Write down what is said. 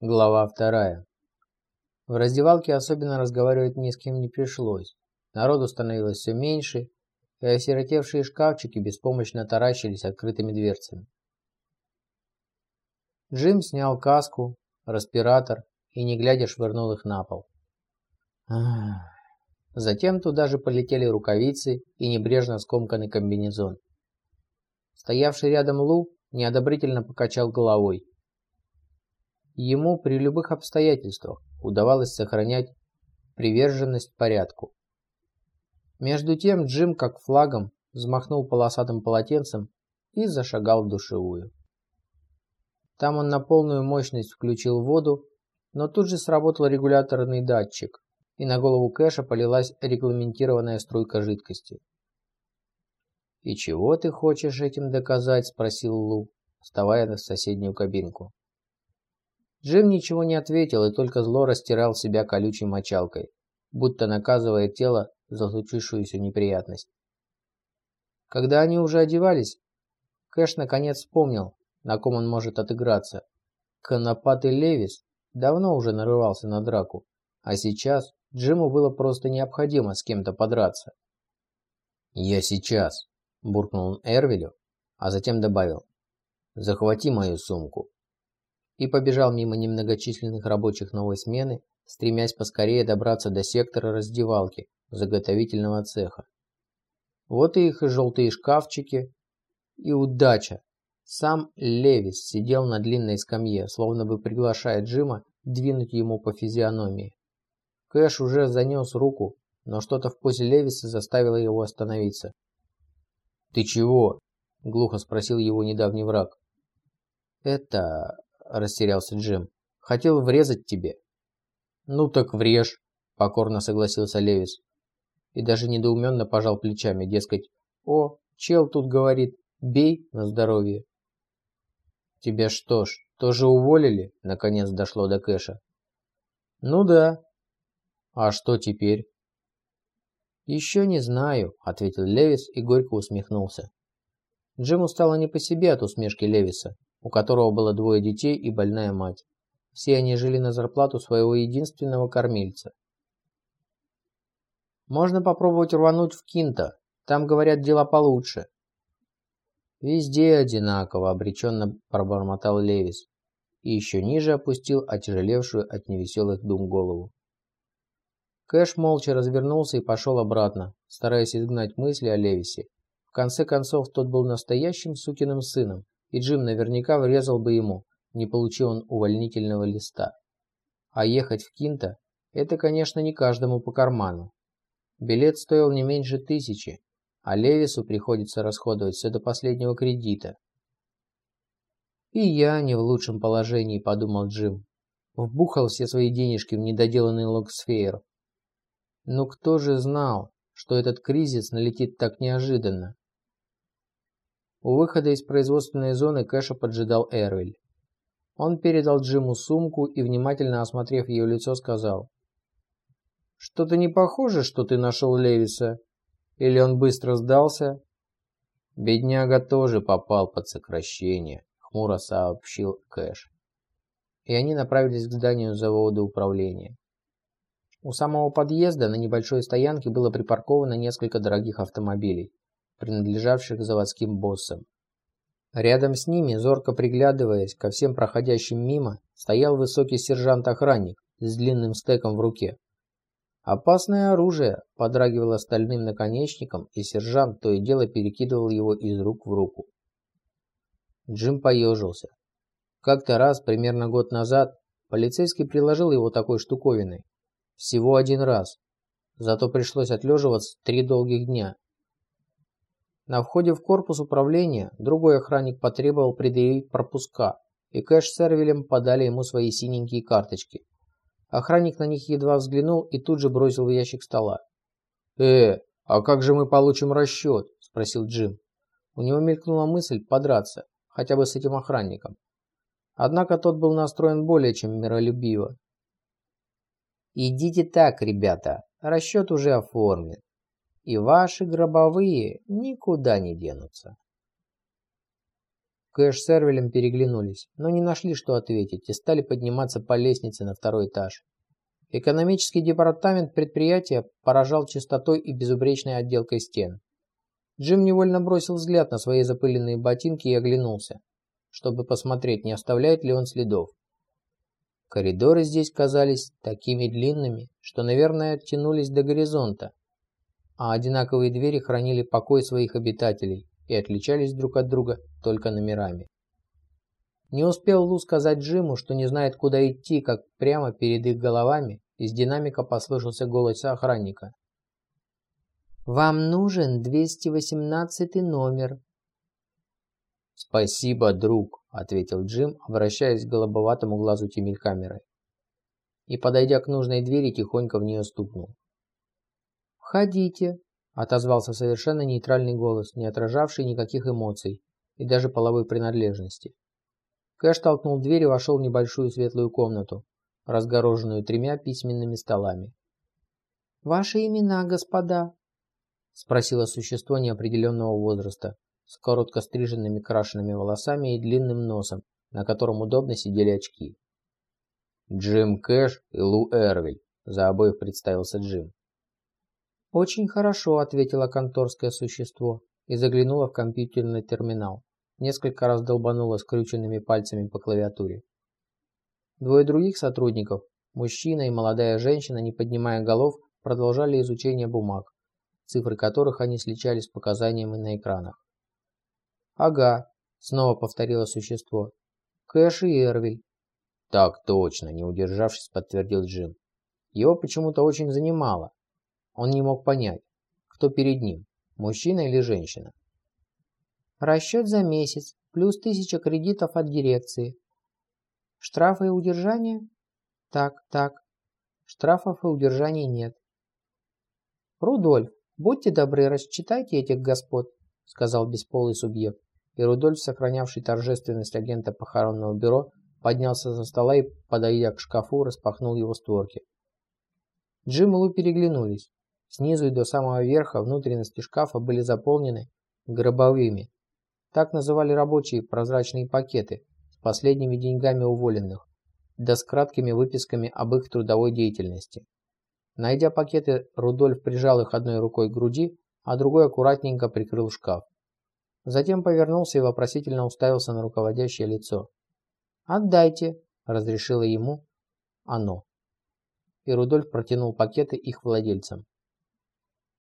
Глава вторая. В раздевалке особенно разговаривать ни с кем не пришлось. Народу становилось все меньше, и осиротевшие шкафчики беспомощно таращились открытыми дверцами. Джим снял каску, респиратор и, не глядя, швырнул их на пол. Затем туда же полетели рукавицы и небрежно скомканный комбинезон. Стоявший рядом Лу неодобрительно покачал головой. Ему при любых обстоятельствах удавалось сохранять приверженность порядку. Между тем Джим, как флагом, взмахнул полосатым полотенцем и зашагал в душевую. Там он на полную мощность включил воду, но тут же сработал регуляторный датчик, и на голову Кэша полилась регламентированная струйка жидкости. «И чего ты хочешь этим доказать?» – спросил Лу, вставая в соседнюю кабинку. Джим ничего не ответил и только зло растирал себя колючей мочалкой, будто наказывая тело за случившуюся неприятность. Когда они уже одевались, Кэш наконец вспомнил, на ком он может отыграться. Конопатый Левис давно уже нарывался на драку, а сейчас Джиму было просто необходимо с кем-то подраться. «Я сейчас», – буркнул он Эрвилю, а затем добавил, «захвати мою сумку» и побежал мимо немногочисленных рабочих новой смены, стремясь поскорее добраться до сектора раздевалки, заготовительного цеха. Вот и их желтые шкафчики, и удача. Сам Левис сидел на длинной скамье, словно бы приглашая Джима двинуть ему по физиономии. Кэш уже занес руку, но что-то в позе Левиса заставило его остановиться. «Ты чего?» – глухо спросил его недавний враг. «Это растерялся Джим. «Хотел врезать тебе». «Ну так врежь», – покорно согласился Левис. И даже недоуменно пожал плечами, дескать, «О, чел тут говорит, бей на здоровье». «Тебя что ж, тоже уволили?» – наконец дошло до Кэша. «Ну да». «А что теперь?» «Еще не знаю», – ответил Левис и горько усмехнулся. Джиму стало не по себе от усмешки Левиса у которого было двое детей и больная мать. Все они жили на зарплату своего единственного кормильца. Можно попробовать рвануть в Кинто. Там, говорят, дела получше. Везде одинаково, обреченно пробормотал Левис. И еще ниже опустил отяжелевшую от невеселых дум голову. Кэш молча развернулся и пошел обратно, стараясь изгнать мысли о Левисе. В конце концов, тот был настоящим сукиным сыном, и Джим наверняка врезал бы ему, не получил он увольнительного листа. А ехать в Кинто – это, конечно, не каждому по карману. Билет стоил не меньше тысячи, а Левису приходится расходовать все до последнего кредита. «И я не в лучшем положении», – подумал Джим. Вбухал все свои денежки в недоделанный логсфейр. Но кто же знал, что этот кризис налетит так неожиданно? У выхода из производственной зоны Кэша поджидал Эрвиль. Он передал Джиму сумку и, внимательно осмотрев ее лицо, сказал. «Что-то не похоже, что ты нашел Левиса. Или он быстро сдался?» «Бедняга тоже попал под сокращение», — хмуро сообщил Кэш. И они направились к зданию завода управления. У самого подъезда на небольшой стоянке было припарковано несколько дорогих автомобилей принадлежавших заводским боссам. Рядом с ними, зорко приглядываясь ко всем проходящим мимо, стоял высокий сержант-охранник с длинным стеком в руке. Опасное оружие подрагивало стальным наконечником, и сержант то и дело перекидывал его из рук в руку. Джим поежился. Как-то раз, примерно год назад, полицейский приложил его такой штуковиной. Всего один раз. Зато пришлось отлеживаться три долгих дня. На входе в корпус управления другой охранник потребовал предъявить пропуска, и Кэш с Эрвилем подали ему свои синенькие карточки. Охранник на них едва взглянул и тут же бросил в ящик стола. «Э, а как же мы получим расчет?» – спросил Джим. У него мелькнула мысль подраться, хотя бы с этим охранником. Однако тот был настроен более чем миролюбиво. «Идите так, ребята, расчет уже оформлен и ваши гробовые никуда не денутся. Кэш с Эрвелем переглянулись, но не нашли, что ответить, и стали подниматься по лестнице на второй этаж. Экономический департамент предприятия поражал чистотой и безупречной отделкой стен. Джим невольно бросил взгляд на свои запыленные ботинки и оглянулся, чтобы посмотреть, не оставляет ли он следов. Коридоры здесь казались такими длинными, что, наверное, тянулись до горизонта, а одинаковые двери хранили покой своих обитателей и отличались друг от друга только номерами. Не успел Лу сказать Джиму, что не знает, куда идти, как прямо перед их головами из динамика послышался голос охранника. «Вам нужен 218 номер». «Спасибо, друг», — ответил Джим, обращаясь к голубоватому глазу камеры. И, подойдя к нужной двери, тихонько в нее стукнул. «Входите», — отозвался совершенно нейтральный голос, не отражавший никаких эмоций и даже половой принадлежности. Кэш толкнул дверь и вошел в небольшую светлую комнату, разгороженную тремя письменными столами. «Ваши имена, господа?» – спросило существо неопределенного возраста, с коротко стриженными крашенными волосами и длинным носом, на котором удобно сидели очки. «Джим Кэш и Лу Эрвиль», – за обоих представился Джим. «Очень хорошо», – ответило конторское существо и заглянуло в компьютерный терминал. Несколько раз долбануло скрюченными пальцами по клавиатуре. Двое других сотрудников, мужчина и молодая женщина, не поднимая голов, продолжали изучение бумаг, цифры которых они сличали с показаниями на экранах. «Ага», — снова повторило существо. «Кэш и Эрвиль». «Так точно», — не удержавшись, подтвердил Джим. Его почему-то очень занимало. Он не мог понять, кто перед ним, мужчина или женщина. Расчет за месяц, плюс тысяча кредитов от дирекции. Штрафы и удержания? Так, так. Штрафов и удержаний нет. Рудольф, будьте добры, расчитайте этих господ, сказал бесполый субъект. И Рудольф, сохранявший торжественность агента похоронного бюро, поднялся за стола и, подойдя к шкафу, распахнул его створки. Джим и Лу переглянулись. Снизу и до самого верха внутренности шкафа были заполнены гробовыми, так называли рабочие прозрачные пакеты с последними деньгами уволенных, да с краткими выписками об их трудовой деятельности. Найдя пакеты, Рудольф прижал их одной рукой к груди, а другой аккуратненько прикрыл шкаф. Затем повернулся и вопросительно уставился на руководящее лицо. «Отдайте», – разрешило ему оно. И Рудольф протянул пакеты их владельцам.